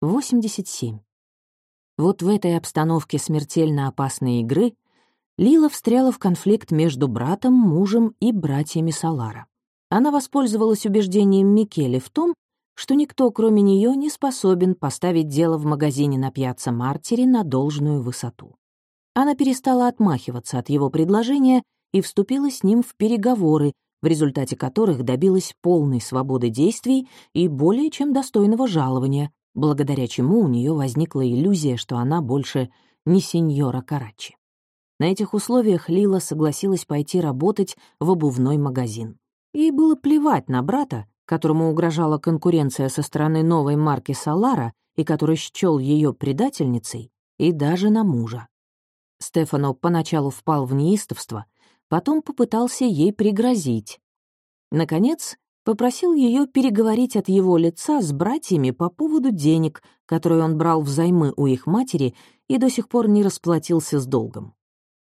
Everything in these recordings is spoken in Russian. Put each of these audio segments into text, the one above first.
87. Вот в этой обстановке смертельно опасной игры Лила встряла в конфликт между братом, мужем и братьями Салара. Она воспользовалась убеждением Микеле в том, что никто, кроме нее, не способен поставить дело в магазине на пьяцца Мартире на должную высоту. Она перестала отмахиваться от его предложения и вступила с ним в переговоры, в результате которых добилась полной свободы действий и более чем достойного жалования, благодаря чему у нее возникла иллюзия, что она больше не сеньора Карачи. На этих условиях Лила согласилась пойти работать в обувной магазин. Ей было плевать на брата, которому угрожала конкуренция со стороны новой марки Салара и который счел ее предательницей, и даже на мужа. Стефано поначалу впал в неистовство, потом попытался ей пригрозить. Наконец, попросил ее переговорить от его лица с братьями по поводу денег, которые он брал взаймы у их матери и до сих пор не расплатился с долгом.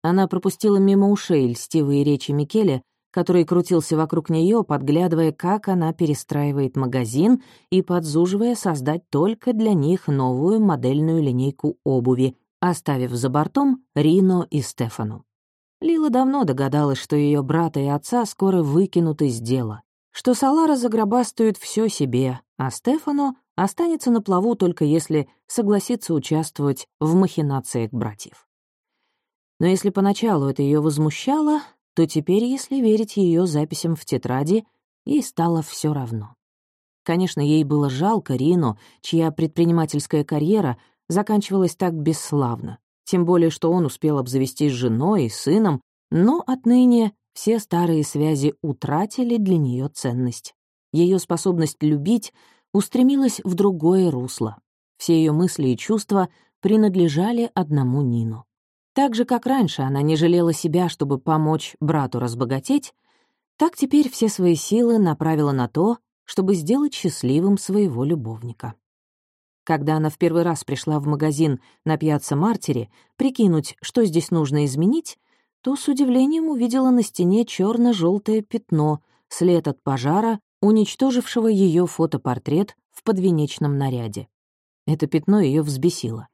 Она пропустила мимо ушей льстивые речи Микеля, который крутился вокруг нее, подглядывая, как она перестраивает магазин и подзуживая создать только для них новую модельную линейку обуви, оставив за бортом Рино и Стефану. Лила давно догадалась, что ее брата и отца скоро выкинут из дела что Салара загробастают все себе, а Стефано останется на плаву только если согласится участвовать в махинациях братьев. Но если поначалу это ее возмущало, то теперь, если верить ее записям в тетради, ей стало все равно. Конечно, ей было жалко Рину, чья предпринимательская карьера заканчивалась так бесславно, тем более что он успел обзавестись женой и сыном, но отныне все старые связи утратили для нее ценность. Ее способность любить устремилась в другое русло. Все ее мысли и чувства принадлежали одному Нину. Так же, как раньше она не жалела себя, чтобы помочь брату разбогатеть, так теперь все свои силы направила на то, чтобы сделать счастливым своего любовника. Когда она в первый раз пришла в магазин на пьяцца Мартире прикинуть, что здесь нужно изменить, то с удивлением увидела на стене черно желтое пятно, след от пожара, уничтожившего ее фотопортрет в подвенечном наряде. Это пятно ее взбесило.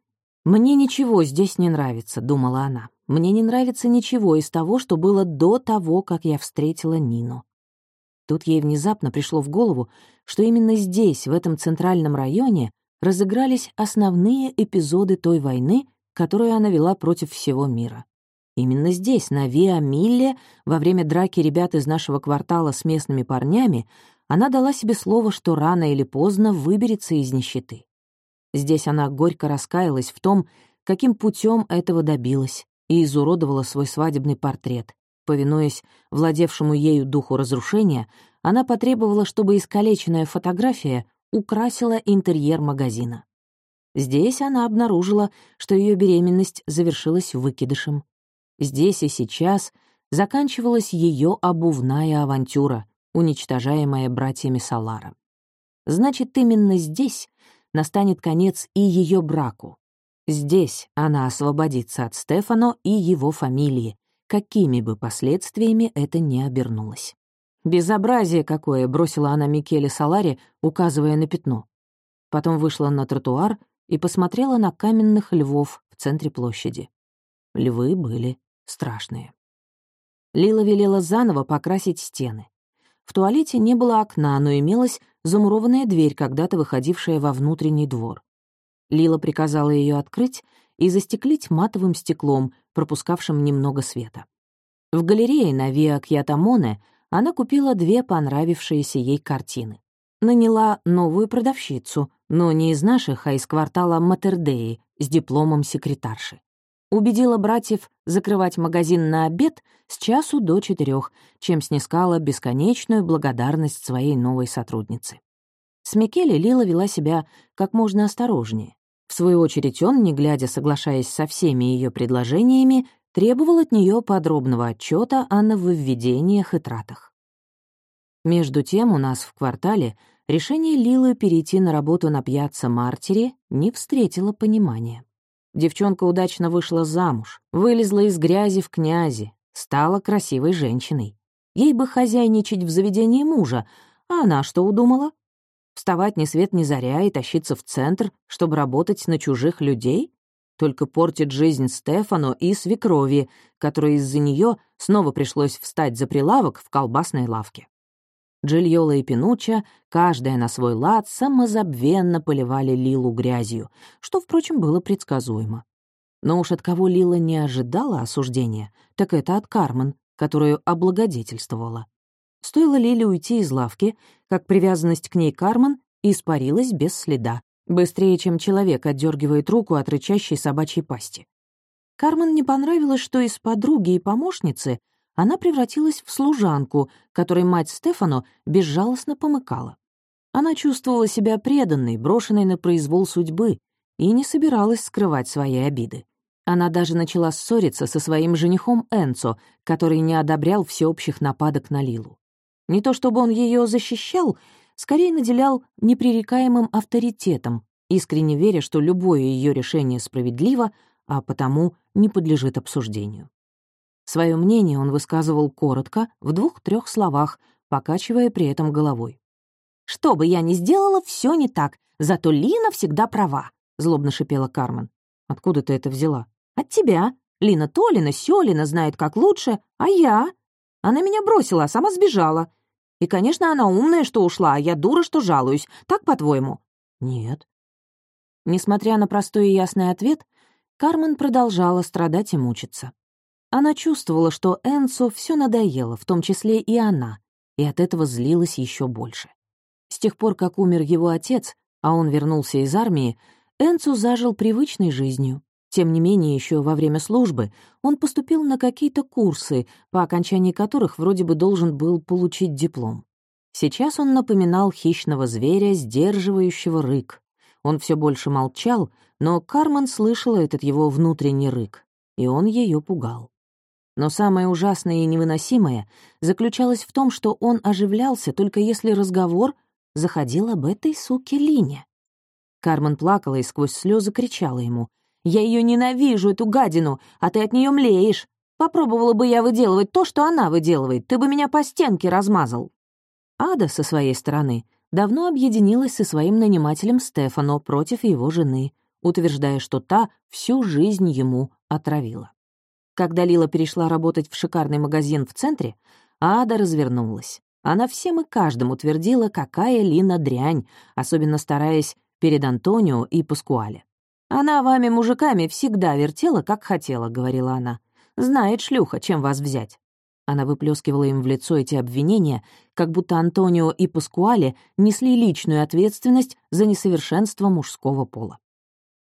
«Мне ничего здесь не нравится», — думала она. «Мне не нравится ничего из того, что было до того, как я встретила Нину». Тут ей внезапно пришло в голову, что именно здесь, в этом центральном районе, разыгрались основные эпизоды той войны, которую она вела против всего мира. Именно здесь, на Виа-Милле, во время драки ребят из нашего квартала с местными парнями, она дала себе слово, что рано или поздно выберется из нищеты. Здесь она горько раскаялась в том, каким путем этого добилась, и изуродовала свой свадебный портрет. Повинуясь владевшему ею духу разрушения, она потребовала, чтобы искалеченная фотография украсила интерьер магазина. Здесь она обнаружила, что ее беременность завершилась выкидышем. Здесь и сейчас заканчивалась ее обувная авантюра, уничтожаемая братьями Салара. Значит, именно здесь настанет конец и ее браку. Здесь она освободится от Стефано и его фамилии, какими бы последствиями это ни обернулось. «Безобразие какое!» — бросила она Микеле Саларе, указывая на пятно. Потом вышла на тротуар и посмотрела на каменных львов в центре площади. Львы были страшные. Лила велела заново покрасить стены. В туалете не было окна, но имелась замурованная дверь, когда-то выходившая во внутренний двор. Лила приказала ее открыть и застеклить матовым стеклом, пропускавшим немного света. В галерее на Виа Кьятамоне она купила две понравившиеся ей картины. Наняла новую продавщицу, но не из наших, а из квартала Матердеи с дипломом секретарши убедила братьев закрывать магазин на обед с часу до четырех, чем снискала бесконечную благодарность своей новой сотрудницы. С Микеле Лила вела себя как можно осторожнее. В свою очередь он, не глядя, соглашаясь со всеми ее предложениями, требовал от нее подробного отчета о нововведениях и тратах. Между тем у нас в квартале решение Лилы перейти на работу на пьяцца Мартире не встретило понимания. Девчонка удачно вышла замуж, вылезла из грязи в князи, стала красивой женщиной. Ей бы хозяйничать в заведении мужа, а она что удумала? Вставать ни свет ни заря и тащиться в центр, чтобы работать на чужих людей? Только портит жизнь Стефану и свекрови, которой из-за нее снова пришлось встать за прилавок в колбасной лавке. Джильола и Пинуча, каждая на свой лад, самозабвенно поливали Лилу грязью, что, впрочем, было предсказуемо. Но уж от кого Лила не ожидала осуждения, так это от Кармен, которую облагодетельствовала. Стоило Лиле уйти из лавки, как привязанность к ней Кармен испарилась без следа, быстрее, чем человек отдергивает руку от рычащей собачьей пасти. Кармен не понравилось, что из подруги и помощницы она превратилась в служанку, которой мать Стефану безжалостно помыкала. Она чувствовала себя преданной, брошенной на произвол судьбы, и не собиралась скрывать свои обиды. Она даже начала ссориться со своим женихом Энцо, который не одобрял всеобщих нападок на Лилу. Не то чтобы он ее защищал, скорее наделял непререкаемым авторитетом, искренне веря, что любое ее решение справедливо, а потому не подлежит обсуждению. Свое мнение он высказывал коротко, в двух-трех словах, покачивая при этом головой. «Что бы я ни сделала, все не так, зато Лина всегда права», — злобно шипела Кармен. «Откуда ты это взяла?» «От тебя. Лина Толина, Сёлина знает как лучше, а я...» Она меня бросила, а сама сбежала. И, конечно, она умная, что ушла, а я дура, что жалуюсь. Так, по-твоему?» «Нет». Несмотря на простой и ясный ответ, Кармен продолжала страдать и мучиться. Она чувствовала, что Энсу все надоело, в том числе и она, и от этого злилась еще больше. С тех пор, как умер его отец, а он вернулся из армии, Энсу зажил привычной жизнью. Тем не менее, еще во время службы он поступил на какие-то курсы, по окончании которых вроде бы должен был получить диплом. Сейчас он напоминал хищного зверя, сдерживающего рык. Он все больше молчал, но Кармен слышала этот его внутренний рык, и он ее пугал. Но самое ужасное и невыносимое заключалось в том, что он оживлялся только если разговор заходил об этой суке Лине. Кармен плакала и сквозь слезы кричала ему. «Я ее ненавижу, эту гадину, а ты от нее млеешь. Попробовала бы я выделывать то, что она выделывает, ты бы меня по стенке размазал». Ада, со своей стороны, давно объединилась со своим нанимателем Стефано против его жены, утверждая, что та всю жизнь ему отравила. Когда Лила перешла работать в шикарный магазин в центре, Ада развернулась. Она всем и каждому твердила, какая Лина дрянь, особенно стараясь перед Антонио и Паскуале. «Она вами, мужиками, всегда вертела, как хотела», — говорила она. «Знает шлюха, чем вас взять». Она выплескивала им в лицо эти обвинения, как будто Антонио и Паскуале несли личную ответственность за несовершенство мужского пола.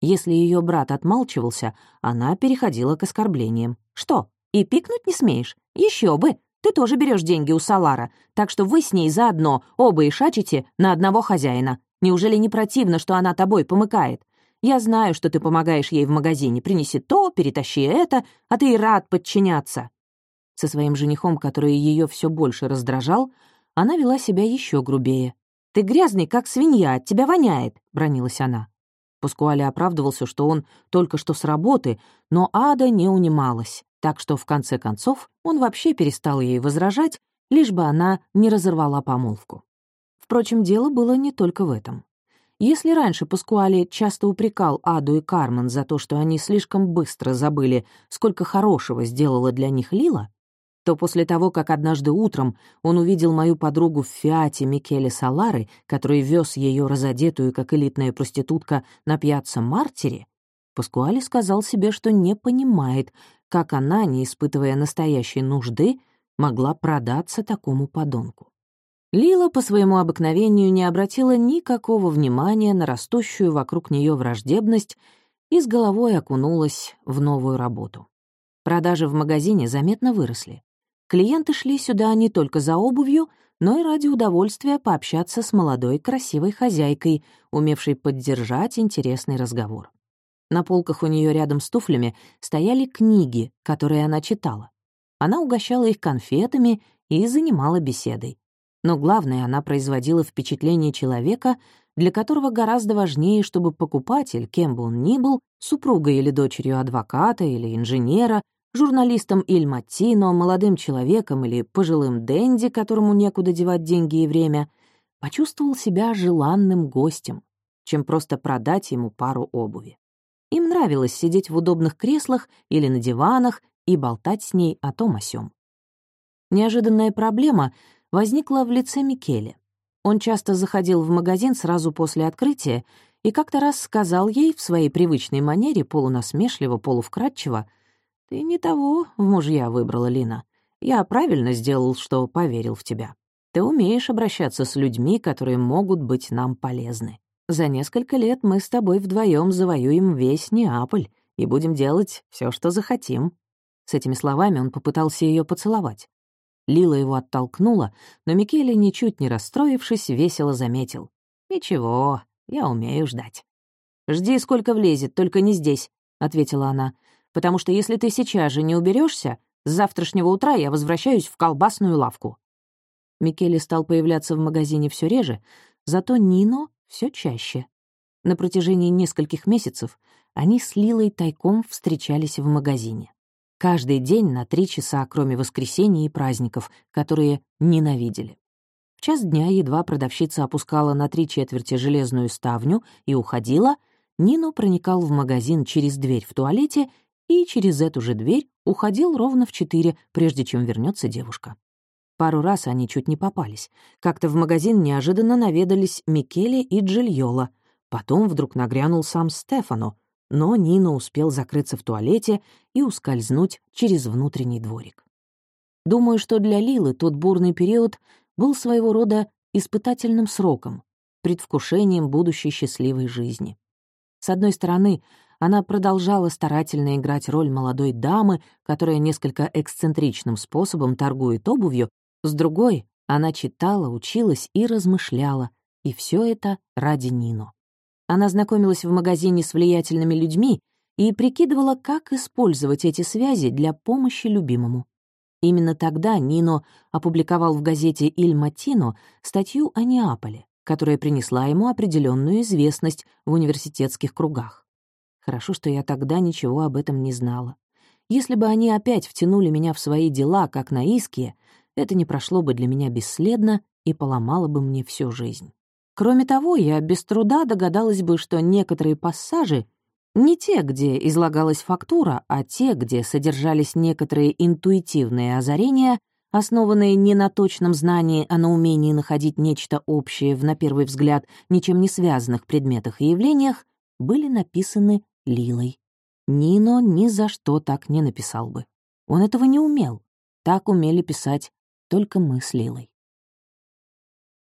Если ее брат отмалчивался, она переходила к оскорблениям. «Что, и пикнуть не смеешь? Еще бы! Ты тоже берешь деньги у Салара, так что вы с ней заодно оба и шачите на одного хозяина. Неужели не противно, что она тобой помыкает? Я знаю, что ты помогаешь ей в магазине. Принеси то, перетащи это, а ты и рад подчиняться». Со своим женихом, который ее все больше раздражал, она вела себя еще грубее. «Ты грязный, как свинья, от тебя воняет», — бронилась она. Паскуале оправдывался, что он только что с работы, но Ада не унималась, так что в конце концов он вообще перестал ей возражать, лишь бы она не разорвала помолвку. Впрочем, дело было не только в этом. Если раньше Паскуале часто упрекал Аду и Кармен за то, что они слишком быстро забыли, сколько хорошего сделала для них Лила, то после того, как однажды утром он увидел мою подругу в фиате Микеле Салары, который вез ее разодетую, как элитная проститутка, на пьяцца Мартире, Паскуали сказал себе, что не понимает, как она, не испытывая настоящей нужды, могла продаться такому подонку. Лила по своему обыкновению не обратила никакого внимания на растущую вокруг нее враждебность и с головой окунулась в новую работу. Продажи в магазине заметно выросли. Клиенты шли сюда не только за обувью, но и ради удовольствия пообщаться с молодой красивой хозяйкой, умевшей поддержать интересный разговор. На полках у нее рядом с туфлями стояли книги, которые она читала. Она угощала их конфетами и занимала беседой. Но главное, она производила впечатление человека, для которого гораздо важнее, чтобы покупатель, кем бы он ни был, супругой или дочерью адвоката или инженера, журналистом Иль Маттино, молодым человеком или пожилым Дэнди, которому некуда девать деньги и время, почувствовал себя желанным гостем, чем просто продать ему пару обуви. Им нравилось сидеть в удобных креслах или на диванах и болтать с ней о том о сём. Неожиданная проблема возникла в лице Микеле. Он часто заходил в магазин сразу после открытия и как-то раз сказал ей в своей привычной манере, полунасмешливо, полувкратчиво, «Ты не того в мужья выбрала, Лина. Я правильно сделал, что поверил в тебя. Ты умеешь обращаться с людьми, которые могут быть нам полезны. За несколько лет мы с тобой вдвоем завоюем весь Неаполь и будем делать все, что захотим». С этими словами он попытался ее поцеловать. Лила его оттолкнула, но Микеле, ничуть не расстроившись, весело заметил. «Ничего, я умею ждать». «Жди, сколько влезет, только не здесь», — ответила она, «потому что если ты сейчас же не уберешься, с завтрашнего утра я возвращаюсь в колбасную лавку». Микеле стал появляться в магазине все реже, зато Нино все чаще. На протяжении нескольких месяцев они с Лилой тайком встречались в магазине. Каждый день на три часа, кроме воскресенья и праздников, которые ненавидели. В час дня едва продавщица опускала на три четверти железную ставню и уходила, Нино проникал в магазин через дверь в туалете и через эту же дверь уходил ровно в четыре, прежде чем вернется девушка. Пару раз они чуть не попались. Как-то в магазин неожиданно наведались Микеле и Джильола. Потом вдруг нагрянул сам Стефано, но Нина успел закрыться в туалете и ускользнуть через внутренний дворик. Думаю, что для Лилы тот бурный период был своего рода испытательным сроком, предвкушением будущей счастливой жизни. С одной стороны, она продолжала старательно играть роль молодой дамы, которая несколько эксцентричным способом торгует обувью, с другой — она читала, училась и размышляла, и все это ради Нино. Она знакомилась в магазине с влиятельными людьми и прикидывала, как использовать эти связи для помощи любимому. Именно тогда Нино опубликовал в газете «Иль Матино» статью о Неаполе, которая принесла ему определенную известность в университетских кругах. Хорошо, что я тогда ничего об этом не знала. Если бы они опять втянули меня в свои дела, как на Иске, это не прошло бы для меня бесследно и поломало бы мне всю жизнь. Кроме того, я без труда догадалась бы, что некоторые пассажи не те, где излагалась фактура, а те, где содержались некоторые интуитивные озарения, основанные не на точном знании, а на умении находить нечто общее в, на первый взгляд, ничем не связанных предметах и явлениях, были написаны Лилой. Нино ни за что так не написал бы. Он этого не умел. Так умели писать только мы с Лилой.